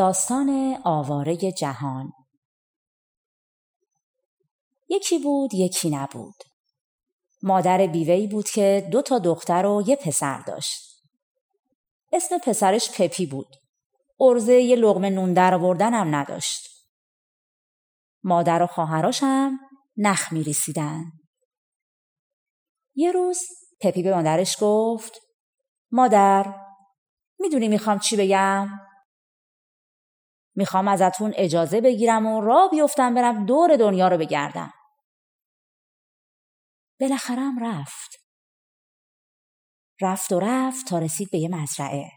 داستان آواره جهان. یکی بود یکی نبود. مادر بیوهی بود که دو تا دختر و یه پسر داشت. اسم پسرش پپی بود. ارزه یه لغمه نون در هم نداشت. مادر و خواهراش هم نخ می یه روز پپی به مادرش گفت مادر می‌دونی می‌خوام چی بگم؟ می‌خوام ازتون اجازه بگیرم و را بیفتم برم دور دنیا رو بگردم. بالاخره رفت. رفت و رفت تا رسید به یه مزرعه.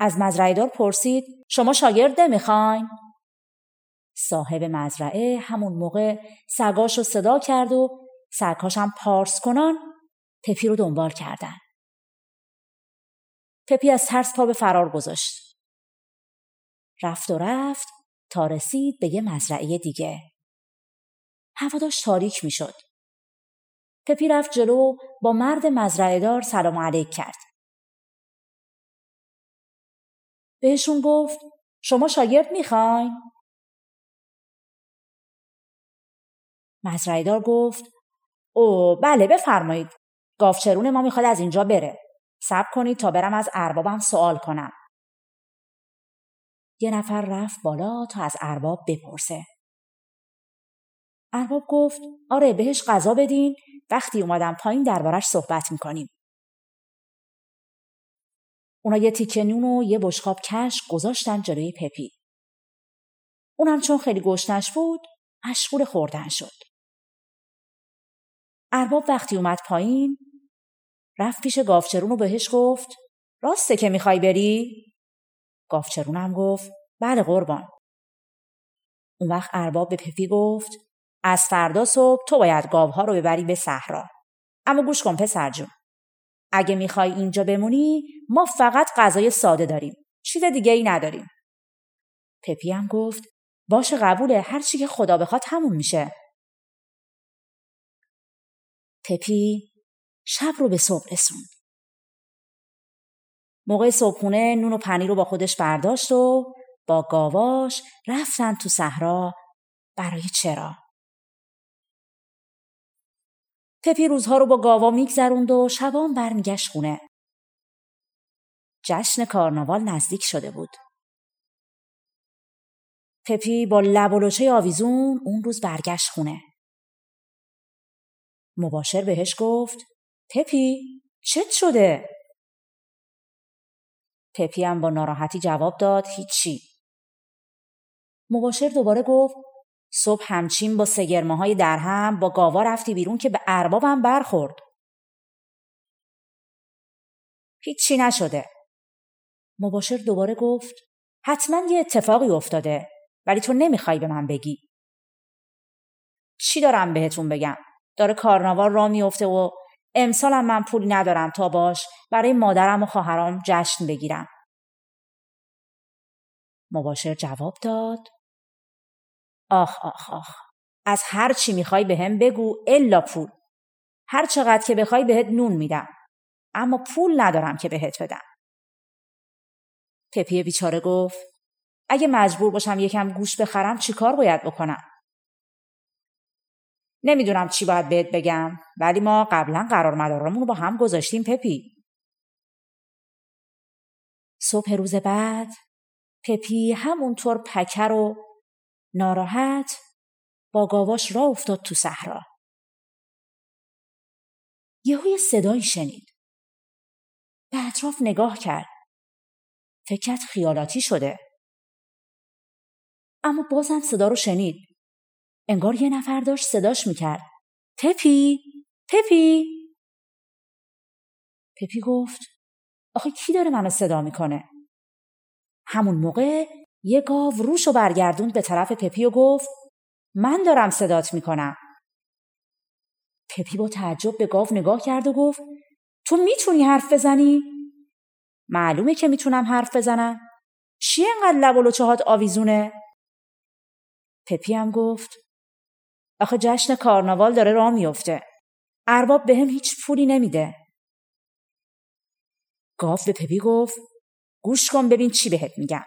از مزرعه دار پرسید شما شاگرد نمی‌خواین؟ صاحب مزرعه همون موقع سگاش رو صدا کرد و سگهاشم پارس کنان پپی رو دنبال کردن. پپی از ترس پا به فرار گذاشت. رفت و رفت تا رسید به یه مزرعه دیگه. هوا داشت تاریک می‌شد. پپی رفت جلو با مرد مزرعه دار سلام علیک کرد. بهشون گفت شما شاگرد می‌خواین؟ مزرعه دار گفت او بله بفرمایید. گافچرون ما می‌خواد از اینجا بره. صبر کنید تا برم از اربابم سوال کنم. یه نفر رفت بالا تا از ارباب بپرسه. ارباب گفت آره بهش غذا بدین وقتی اومدم پایین دربارش صحبت می‌کنیم. اونا یه تیکه نون و یه بشقاب کش گذاشتن جلوی پپی. اونم چون خیلی گشتنش بود مشغول خوردن شد. ارباب وقتی اومد پایین رفت پیش گافچرون و بهش گفت راسته که می‌خوای بری؟ گافچرونم گفت بله قربان. اون وقت ارباب به پپی گفت از فردا صبح تو باید گاوها رو ببری به صحرا. اما گوش کن پسر جون. اگه می‌خوای اینجا بمونی ما فقط غذای ساده داریم. چیز دیگه ای نداریم. پپی هم گفت باشه قبوله هر چی که خدا بخواد همون میشه. پپی شب رو به صبح رسوند. موقع صبحونه نون و پنیر رو با خودش برداشت و با گاواش رفتن تو صحرا برای چرا. پپی روزها رو با گاوا میگذروند و شبان برمیگشت خونه. جشن کارناوال نزدیک شده بود. پپی با لب و لوچه آویزون اون روز برگشت خونه. مباشر بهش گفت پپی چت شده؟ پپی هم با ناراحتی جواب داد هیچی. مباشر دوباره گفت صبح همچین با سگرمه های درهم با گاوا رفتی بیرون که به اربابم برخورد. هیچی نشده. مباشر دوباره گفت حتما یه اتفاقی افتاده ولی تو نمی‌خوای به من بگی. چی دارم بهتون بگم؟ داره کارناوال را میفته و امسالم من پولی ندارم تا باش برای مادرم و خواهرام جشن بگیرم. مباشر جواب داد. آخ آخ آخ. از هر چی می‌خوای به هم بگو الا پول. هر چقدر که بخوای بهت نون میدم. اما پول ندارم که بهت بدم. پپی بیچاره گفت اگه مجبور باشم یکم گوش بخرم چیکار باید بکنم؟ نمی‌دونم چی باید بهت بگم ولی ما قبلا قرار مدارمون رو با هم گذاشتیم پپی صبح روز بعد پپی همونطور پکر و ناراحت با گاواش را افتاد تو صحرا. یهوی صدایی شنید. به اطراف نگاه کرد. فکرت خیالاتی شده. اما بازم صدا رو شنید. انگار یه نفر داشت صداش می‌کرد. پپی! پپی! پپی گفت آخه کی داره منو صدا می‌کنه؟ همون موقع یه گاو روشو برگردوند به طرف پپی و گفت من دارم صدات می‌کنم. پپی با تعجب به گاو نگاه کرد و گفت تو می‌تونی حرف بزنی؟ معلومه که می‌تونم حرف بزنم. چی انقدر لب و آویزونه؟ پپی هم گفت آخه جشن کارناوال داره راه میفته. ارباب به هم هیچ پولی نمیده. گاو به پپی گفت گوش کن ببین چی بهت میگم.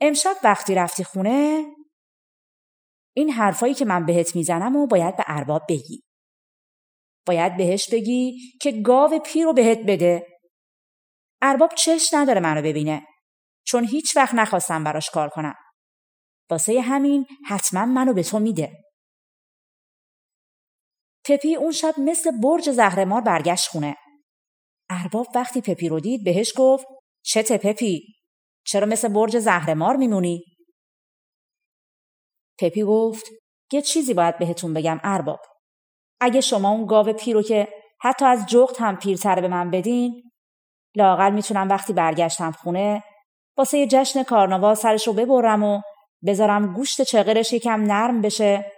امشب وقتی رفتی خونه این حرفایی که من بهت می‌زنم و باید به ارباب بگی. باید بهش بگی که گاو پیر رو بهت بده. ارباب چش نداره منو ببینه. چون هیچ وقت نخواستم براش کار کنم. واسه همین حتما منو به تو میده. پپی اون شب مثل برج زهرمار برگشت خونه. ارباب وقتی پپی رو دید بهش گفت چته پپی؟ چرا مثل برج زهرمار میمونی؟ پپی گفت یه چیزی باید بهتون بگم ارباب. اگه شما اون گاو پیر رو که حتی از جغد هم پیرتر به من بدین لااقل می‌تونم وقتی برگشتم خونه واسه یه جشن کارناوال سرش رو ببرم و بذارم گوشت چغرش یکم نرم بشه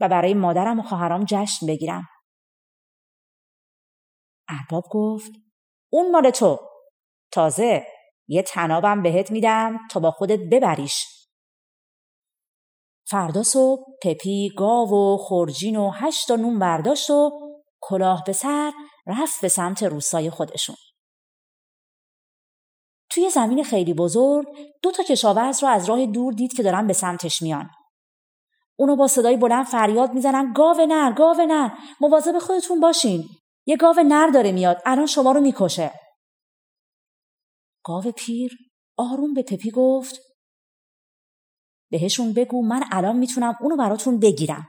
و برای مادرم و خواهرام جشن بگیرم. ارباب گفت اون مال تو. تازه یه تنابم بهت میدم تا با خودت ببریش. فردا صبح پپی گاو و خورجین و هشت نون برداشت و کلاه به سر رفت به سمت روستای خودشون. توی زمین خیلی بزرگ دو تا کشاورز رو از راه دور دید که دارن به سمتش میان. اونو با صدای بلند فریاد می‌زنن گاو نر گاو نر. مواظب خودتون باشین. یه گاو نر داره میاد الان شما رو می‌کشه. گاو پیر آروم به پپی گفت بهشون بگو من الان می‌تونم اونو براتون بگیرم.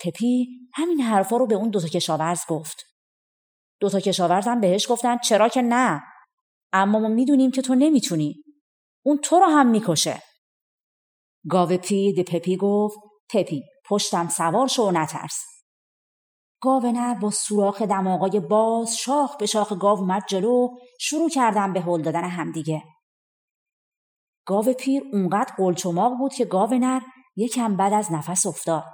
پپی همین حرفا رو به اون دوتا کشاورز گفت. دوتا کشاورز هم بهش گفتن چرا که نه؟ اما ما می‌دونیم که تو نمی‌تونی. اون تو رو هم می‌کشه. گاو پیر پپی گفت پپی پشتم سوار شو نترس. گاو نر با سوراخ دماغای باز شاخ به شاخ گاو اومد جلو شروع کردن به هل دادن همدیگه. گاو پیر اونقدر قلچماق بود که گاو نر یکم بعد از نفس افتاد.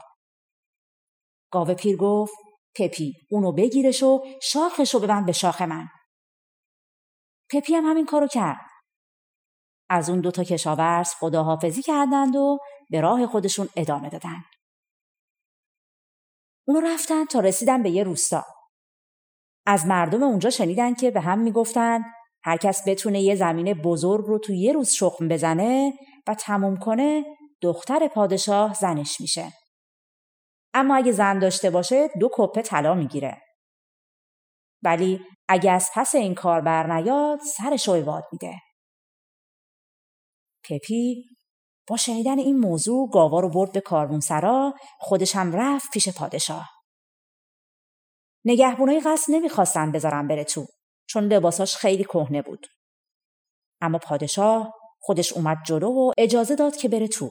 گاو پیر گفت پپی اونو بگیرش و شاخشو ببند به شاخ من. پپی هم همین کارو کرد. از اون دوتا کشاورز خداحافظی کردند و به راه خودشون ادامه دادن. اونو رفتن تا رسیدن به یه روستا. از مردم اونجا شنیدن که به هم می‌گفتن هر کس بتونه یه زمین بزرگ رو تو یه روز شخم بزنه و تموم کنه دختر پادشاه زنش میشه. اما اگه زن داشته باشه دو کپه طلا می‌گیره. ولی اگه از پس این کار بر نیاد سرش رو میده. پپی با شنیدن این موضوع گاوا رو برد به کاروانسرا خودش هم رفت پیش پادشاه. نگهبونای قصد نمی‌خواستن بذارن بره تو چون لباساش خیلی کهنه بود. اما پادشاه خودش اومد جلو و اجازه داد که بره تو.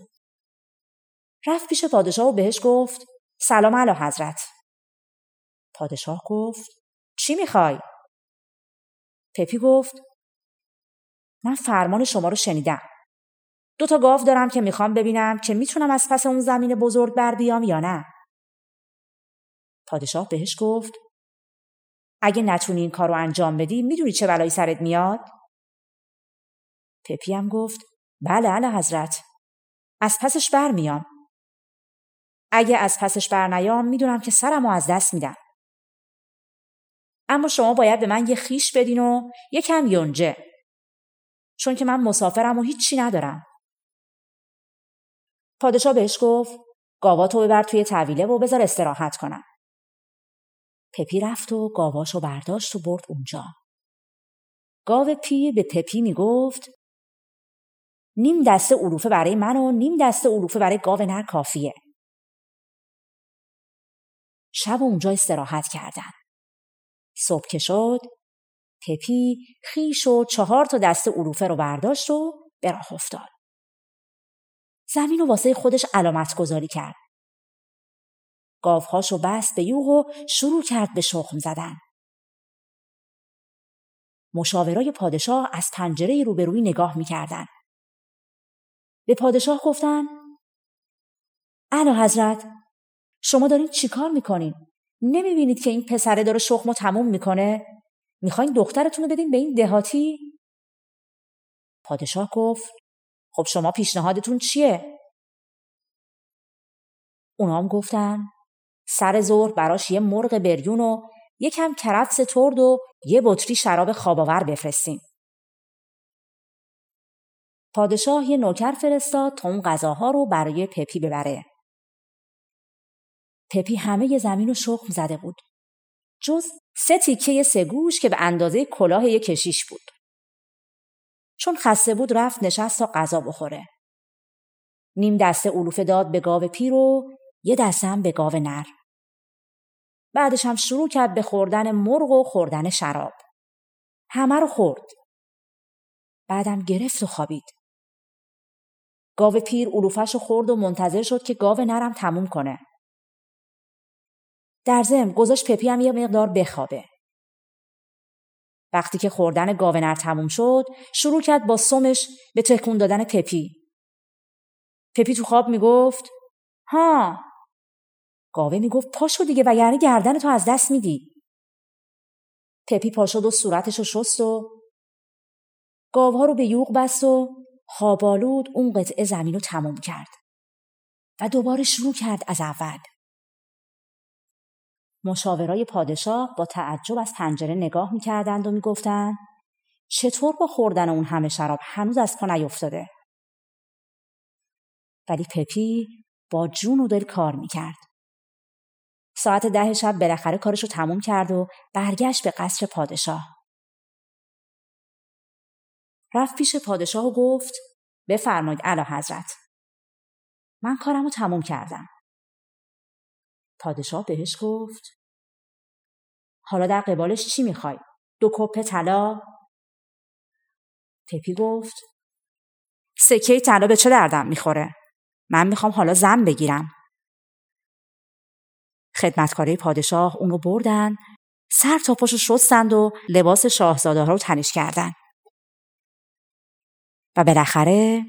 رفت پیش پادشاه و بهش گفت سلام علا حضرت. پادشاه گفت چی می‌خوای؟ پپی گفت من فرمان شما رو شنیدم. دو تا گاو دارم که می‌خوام ببینم که می‌تونم از پس اون زمین بزرگ بر بیام یا نه. پادشاه بهش گفت اگه نتونی این کار رو انجام بدی می‌دونی چه بلایی سرت میاد؟ پپی هم گفت بله علا حضرت. از پسش بر میام. اگه از پسش بر نیام می‌دونم که سرم رو از دست میدم. اما شما باید به من یه خیش بدین و یکم یونجه. چون که من مسافرم و هیچی ندارم. پادشاه بهش گفت گاواتو ببر توی طویله و بذار استراحت کنم. پپی رفت و گاواشو برداشت و برد اونجا. گاو پی به پپی می‌گفت نیم دسته علوفه برای من و نیم دسته علوفه برای گاو نر کافیه. شب اونجا استراحت کردن. صبح که شد پپی خیش و چهار تا دسته علوفه رو برداشت و به راه افتاد. زمین و واسه خودش علامت گذاری کرد. گاوهاشو بست به یوغ و شروع کرد به شخم زدن. مشاورای پادشاه از پنجره روبروی نگاه می‌کردن. به پادشاه گفتن اعلی حضرت شما دارین چیکار می‌کنین؟ نمی‌بینید که این پسره داره شخم و تموم می‌کنه؟ می‌خواین دخترتون رو بدین به این دهاتی؟ پادشاه گفت خب شما پیشنهادتون چیه؟ اونام گفتن سر ظهر براش یه مرغ بریون و یکم کرفس ترد و یه بطری شراب خواباور بفرستیم. پادشاه یه نوکر فرستاد تا اون غذاها رو برای پپی ببره. پپی همه زمین رو شخم زده بود. جز سه تیکه سگوش که به اندازه کلاه یه کشیش بود. چون خسته بود رفت نشست تا غذا بخوره. نیم دسته علوفه داد به گاو پیر و یه دسته هم به گاو نر. بعدش هم شروع کرد به خوردن مرغ و خوردن شراب. همه رو خورد. بعدم گرفت و خوابید. گاو پیر علوفش رو خورد و منتظر شد که گاو نرم تموم کنه. در ضمن گذاشت پپی هم یه مقدار بخوابه. وقتی که خوردن گاو نر تموم شد، شروع کرد با سمش به تکون دادن پپی. پپی تو خواب می‌گفت ها گاوه می‌گفت پاشو دیگه وگرنه گردن تو از دست میدی. پپی پاشد و صورتش رو شست و گاوها رو به یوغ بست و خوابالود اون قطعه زمین رو تموم کرد. و دوباره شروع کرد از اول. مشاورای پادشاه با تعجب از پنجره نگاه می‌کردند و می‌گفتند چطور با خوردن اون همه شراب هنوز از پا نیفتاده؟ ولی پپی با جون و دل کار می‌کرد. ساعت ده شب بالاخره کارش رو تموم کرد و برگشت به قصر پادشاه. رفت پیش پادشاه و گفت بفرمایید علا حضرت. من کارم رو تموم کردم. پادشاه بهش گفت حالا در قبالش چی می‌خوای؟ دو کپ طلا؟ پپی گفت سکه طلا به چه دردم می‌خوره؟ من می‌خوام حالا زن بگیرم. خدمتکاره پادشاه اونو بردن سر تا پاشو شستند و لباس شاهزاده رو تنش کردن. و بالاخره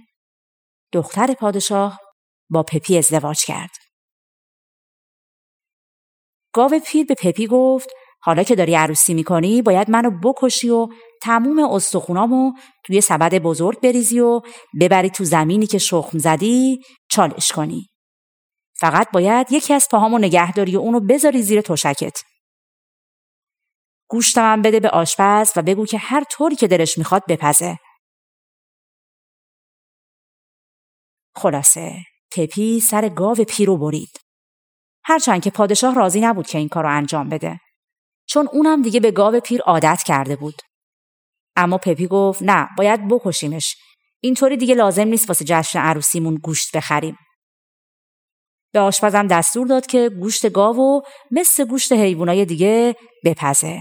دختر پادشاه با پپی ازدواج کرد. گاو پیر به پپی گفت حالا که داری عروسی می‌کنی باید منو بکشی و تموم استخونامو توی سبد بزرگ بریزی و ببری تو زمینی که شخم زدی چالش کنی. فقط باید یکی از پاهامو نگهداری و اونو بذاری زیر تشکت. گوشتمم بده به آشپز و بگو که هر طوری که دلش می‌خواد بپزه. خلاصه پپی سر گاو پیرو برید. هرچند که پادشاه راضی نبود که این کار رو انجام بده. چون اونم دیگه به گاو پیر عادت کرده بود. اما پپی گفت نه باید بکشیمش. اینطوری دیگه لازم نیست واسه جشن عروسیمون گوشت بخریم. به آشپزم دستور داد که گوشت گاو و مثل گوشت حیوانای دیگه بپزه.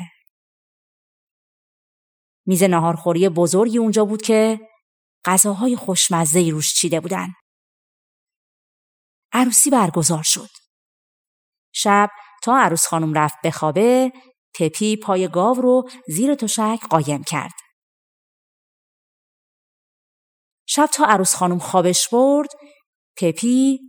میز ناهارخوری بزرگی اونجا بود که غذاهای خوشمزه روش چیده بودن. عروسی برگزار شد. شب تا عروس خانم رفت بخوابه پپی پای گاو رو زیر تشک قایم کرد. شب تا عروس خانم خوابش برد پپی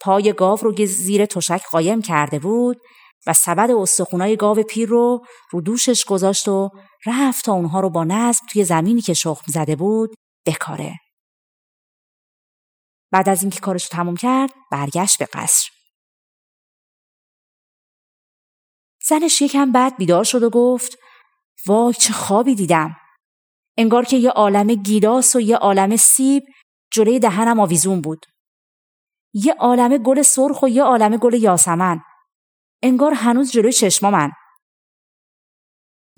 پای گاو رو زیر تشک قایم کرده بود و سبد استخونای گاو پیر رو رو دوشش گذاشت و رفت تا اونها رو با نظم توی زمینی که شخم زده بود بکاره. بعد از اینکه کارش رو تموم کرد برگشت به قصر. زنش یکم بعد بیدار شد و گفت وای چه خوابی دیدم. انگار که یه عالم گیلاس و یه عالم سیب جلوی دهنم آویزون بود. یه عالم گل سرخ و یه عالم گل یاسمن. انگار هنوز جلوی من.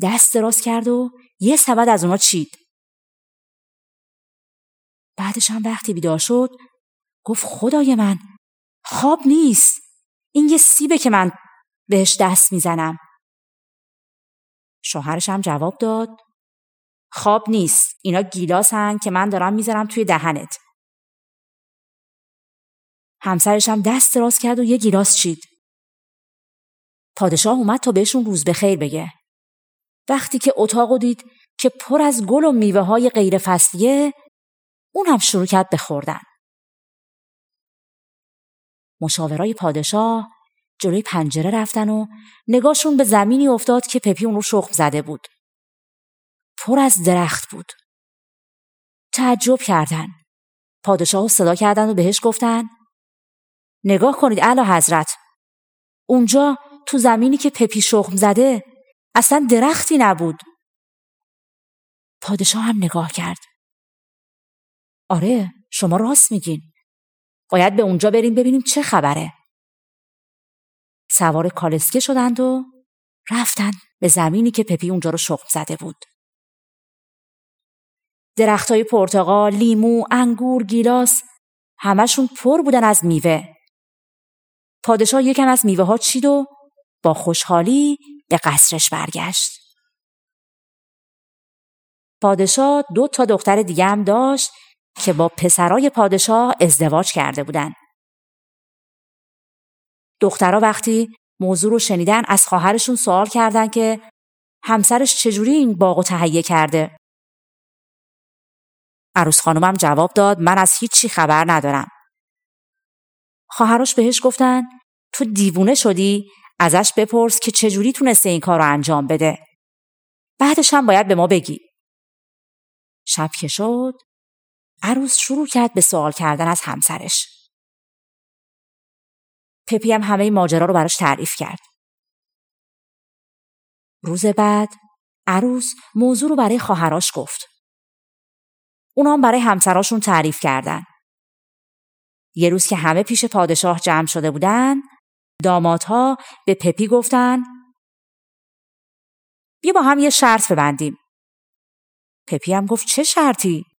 دست دراز کرد و یه سبد از اونا چید. بعدش هم وقتی بیدار شد گفت خدای من خواب نیست. این یه سیبه که من بهش دست می‌زنم. شوهرش هم جواب داد خواب نیست. اینا گیلاسن که من دارم می‌ذارم توی دهنت. همسرش هم دست دراز کرد و یه گیلاس چید. پادشاه اومد تا بهشون روز به خیر بگه. وقتی که اتاق دید که پر از گل و میوه های غیر فصلیه اون هم شروع کرد به خوردن. مشاورای پادشاه جلوی پنجره رفتن و نگاهشون به زمینی افتاد که پپی اون رو شخم زده بود. پر از درخت بود. تعجب کردن. پادشاه صدا کردن و بهش گفتن نگاه کنید اعلی حضرت. اونجا تو زمینی که پپی شخم زده اصلا درختی نبود. پادشاه هم نگاه کرد. آره شما راست میگین. باید به اونجا بریم ببینیم چه خبره. سوار کالسکه شدند و رفتن به زمینی که پپی اونجا رو شخم زده بود. درختای پرتقال، لیمو، انگور، گیلاس همشون پر بودن از میوه. پادشاه یکم از میوه ها چید و با خوشحالی به قصرش برگشت. پادشاه دو تا دختر دیگه هم داشت که با پسرای پادشاه ازدواج کرده بودن. دخترها وقتی موضوع رو شنیدن از خواهرشون سوال کردن که همسرش چجوری این باغ تهیه کرده. عروس خانومم جواب داد من از هیچی خبر ندارم. خواهرش بهش گفتن تو دیوونه شدی ازش بپرس که چجوری تونسته این کار رو انجام بده. بعدش هم باید به ما بگی. شب که شد عروس شروع کرد به سوال کردن از همسرش. پپی هم همه ماجرا رو براش تعریف کرد. روز بعد عروس موضوع رو برای خواهراش گفت. اونا هم برای همسراشون تعریف کردن. یه روز که همه پیش پادشاه جمع شده بودن، دامادها به پپی گفتن بیا با هم یه شرط ببندیم. پپی هم گفت چه شرطی؟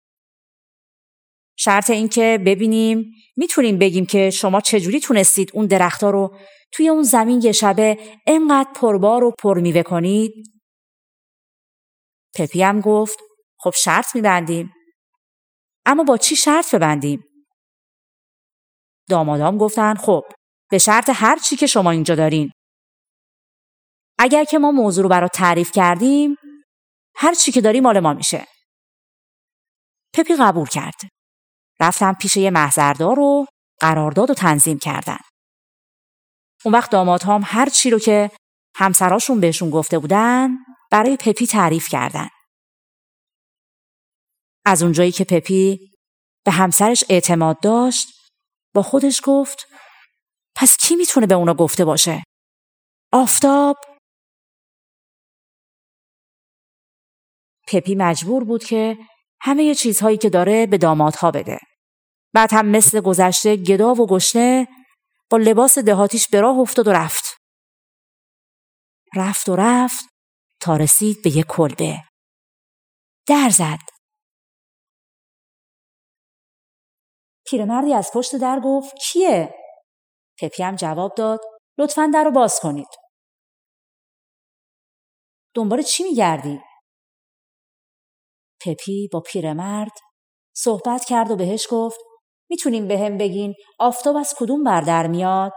شرط این که ببینیم می‌تونیم بگیم که شما چجوری تونستید اون درختها رو توی اون زمین یه شبه انقدر پربار و پرمیوه کنید؟ پپی هم گفت خب شرط میبندیم. اما با چی شرط ببندیم؟ دامادام گفتن خب به شرط هر چی که شما اینجا دارین. اگر که ما موضوع رو برات تعریف کردیم هر چی که داری مال ما میشه. پپی قبول کرد. رفتم پیش یه محضردار و قرارداد و تنظیم کردن. اون وقت دامادهام هر چی رو که همسراشون بهشون گفته بودن برای پپی تعریف کردن. از اونجایی که پپی به همسرش اعتماد داشت با خودش گفت پس کی می‌تونه به اونا گفته باشه؟ آفتاب؟ پپی مجبور بود که همه چیزهایی که داره به دامادها بده. بعد هم مثل گذشته گدا و گشنه با لباس دهاتیش به راه افتاد و رفت. رفت و رفت تا رسید به یک کلبه. در زد. پیرمردی از پشت در گفت کیه؟ پپی هم جواب داد لطفا در رو باز کنید. دنبال چی میگردی؟ پپی با پیرمرد صحبت کرد و بهش گفت می‌تونیم به هم بگین آفتاب از کدوم بر در میاد؟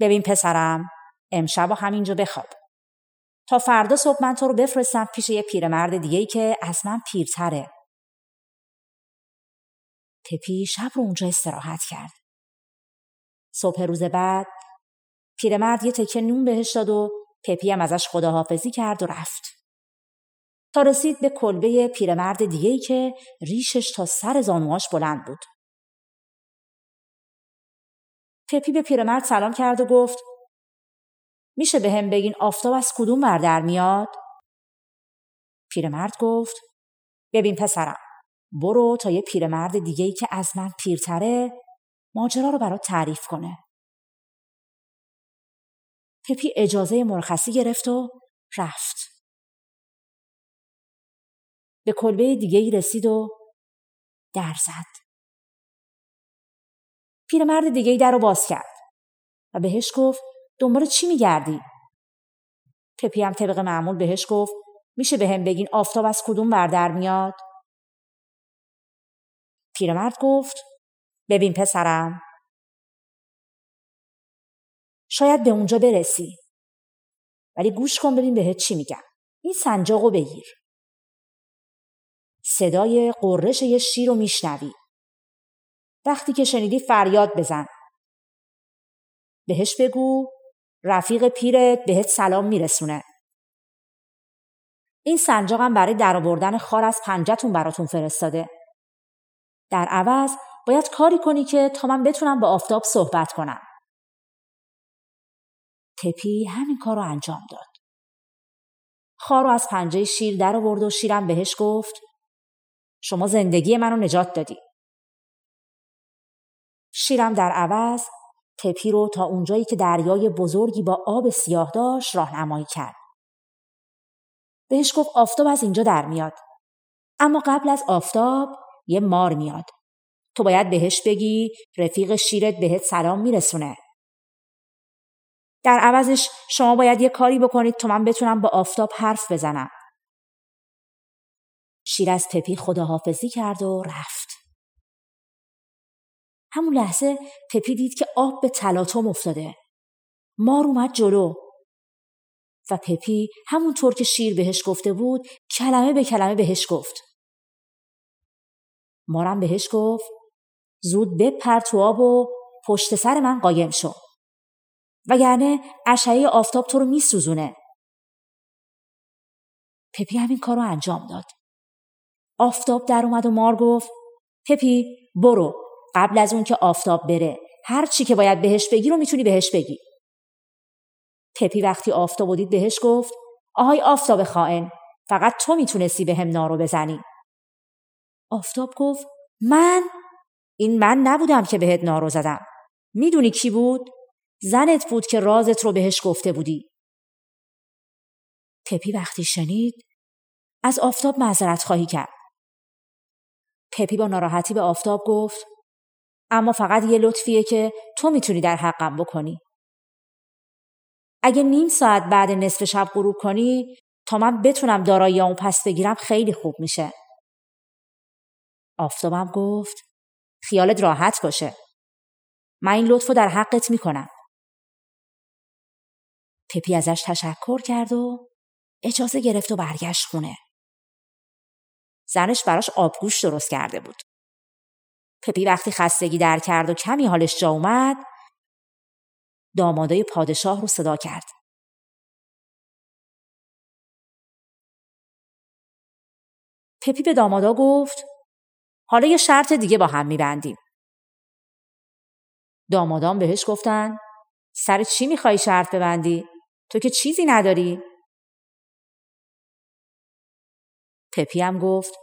ببین پسرم امشب و همینجا بخواب. تا فردا صبح من تو رو بفرستم پیش یه پیرمرد دیگه ای که از پیرتره. پپی شب رو اونجا استراحت کرد. صبح روز بعد پیرمرد یه تکه نون بهش داد و پپی هم ازش خداحافظی کرد و رفت. تا رسید به کلبه پیرمرد دیگهی که ریشش تا سر زانوهاش بلند بود. پپی به پیرمرد سلام کرد و گفت میشه به هم بگین آفتاب از کدوم بر در میاد؟ پیرمرد گفت ببین پسرم برو تا یه پیرمرد دیگهی که از من پیرتره ماجرا رو برات تعریف کنه. پپی اجازه مرخصی گرفت و رفت. به کلبه دیگه رسید و در زد. پیرمرد دیگه در رو باز کرد و بهش گفت دنبال چی میگردی؟ پپی هم طبق معمول بهش گفت میشه به هم بگین آفتاب از کدوم بر در میاد؟ پیرمرد گفت ببین پسرم شاید به اونجا برسی ولی گوش کن ببین بهت چی میگم این سنجاقو بگیر. صدای قررش یه شیر رو میشنوی. وقتی که شنیدی فریاد بزن. بهش بگو رفیق پیرت بهت سلام میرسونه. این سنجاقم برای درآوردن خار از پنجتون براتون فرستاده. در عوض باید کاری کنی که تا من بتونم با آفتاب صحبت کنم. تپی همین کار رو انجام داد. خار رو از پنجه شیر در آورد و شیرم بهش گفت شما زندگی منو نجات دادی. شیرم در عوض تپی رو تا اونجایی که دریای بزرگی با آب سیاه داشت راهنمایی کرد. بهش گفت آفتاب از اینجا در میاد. اما قبل از آفتاب یه مار میاد. تو باید بهش بگی رفیق شیرت بهت سلام میرسونه. در عوضش شما باید یه کاری بکنید تا من بتونم با آفتاب حرف بزنم. شیر از تپی خداحافظی کرد و رفت. همون لحظه تپی دید که آب به تلاطم افتاده. مار اومد جلو و پپی همونطور که شیر بهش گفته بود کلمه به کلمه بهش گفت. مارم بهش گفت زود بپر تو آب و پشت سر من قایم شو. وگرنه اشعه آفتاب تو رو میسوزونه. پپی همین کار رو انجام داد. آفتاب در اومد و مار گفت پپی برو قبل از اون که آفتاب بره هر چی که باید بهش بگی رو می‌تونی بهش بگی. پپی وقتی آفتاب دید بهش گفت آهای آفتاب خائن فقط تو می‌تونستی به هم نارو بزنی. آفتاب گفت من؟ این من نبودم که بهت نارو زدم. می‌دونی کی بود؟ زنت بود که رازت رو بهش گفته بودی. پپی وقتی شنید از آفتاب معذرت خواهی کرد. پپی با ناراحتی به آفتاب گفت اما فقط یه لطفیه که تو می‌تونی در حقم بکنی. اگه نیم ساعت بعد نصف شب غروب کنی تا من بتونم داراییامو پس بگیرم خیلی خوب میشه. آفتابم گفت خیالت راحت باشه. من این لطفو در حقت می‌کنم. پپی ازش تشکر کرد و اجازه گرفت و برگشت خونه. زنش براش آبگوش درست کرده بود. پپی وقتی خستگی در کرد و کمی حالش جا اومد دامادای پادشاه رو صدا کرد. پپی به دامادا گفت حالا یه شرط دیگه با هم میبندیم. دامادان بهش گفتن سر چی می‌خوای شرط ببندی؟ تو که چیزی نداری؟ پپی هم گفت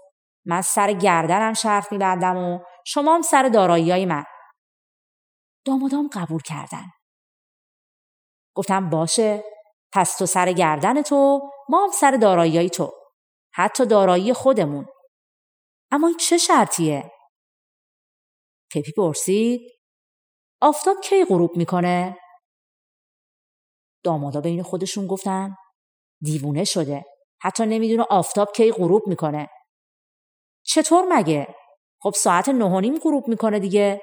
من سر گردنم شرط میبندم و شما هم سر دارایی من. دامادام قبول کردن. گفتم باشه پس تو سر گردن تو ما هم سر دارایی تو. حتی دارایی خودمون. اما این چه شرطیه؟ پپی پرسید آفتاب کی غروب می‌کنه؟ دامادا بین خودشون گفتن دیوونه شده. حتی نمی‌دونه آفتاب کی غروب می‌کنه. چطور مگه؟ خب ساعت نه نیم غروب می‌کنه دیگه.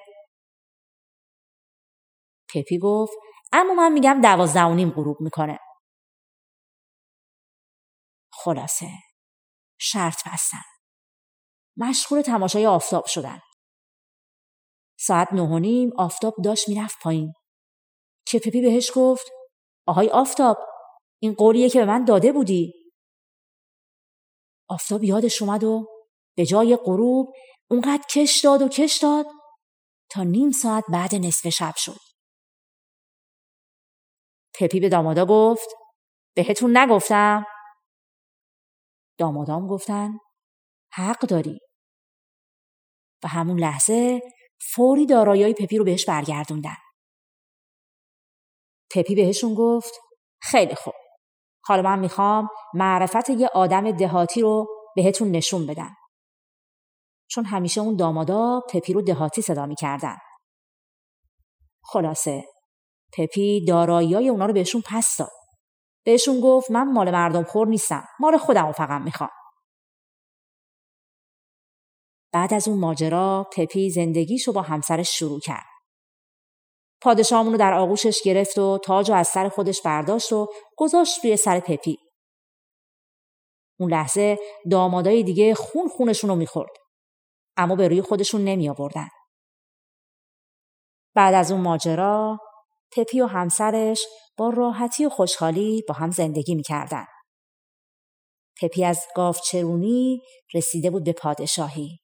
پپی گفت اما من میگم دوازده و نیم غروب می‌کنه. خلاصه شرط بستن. مشغول تماشای آفتاب شدن. ساعت نه و نیم آفتاب داشت می‌رفت پایین. که پپی بهش گفت آهای آفتاب این قولیه که به من داده بودی. آفتاب یادش اومد و به جای غروب اونقدر کش داد و کش داد تا نیم ساعت بعد نصف شب شد. پپی به دامادا گفت بهتون نگفتم؟ دامادام گفتن حق داری. و همون لحظه فوری دارایی پپی رو بهش برگردوندن. پپی بهشون گفت خیلی خوب. حالا من می‌خوام معرفت یه آدم دهاتی رو بهتون نشون بدم. چون همیشه اون دامادا پپی رو دهاتی صدا می‌کردن. خلاصه پپی دارایی اونا رو بهشون پس داد. بهشون گفت من مال مردم خور نیستم. مال خودم فقط می‌خوام. بعد از اون ماجرا پپی زندگیشو با همسرش شروع کرد. پادشاهمون رو در آغوشش گرفت و تاج و از سر خودش برداشت و گذاشت روی سر پپی. اون لحظه دامادای دیگه خون خونشون رو می‌خورد. اما به روی خودشون نمی آوردن. بعد از اون ماجرا پپی و همسرش با راحتی و خوشحالی با هم زندگی می‌کردن. پپی از گاوچرونی رسیده بود به پادشاهی.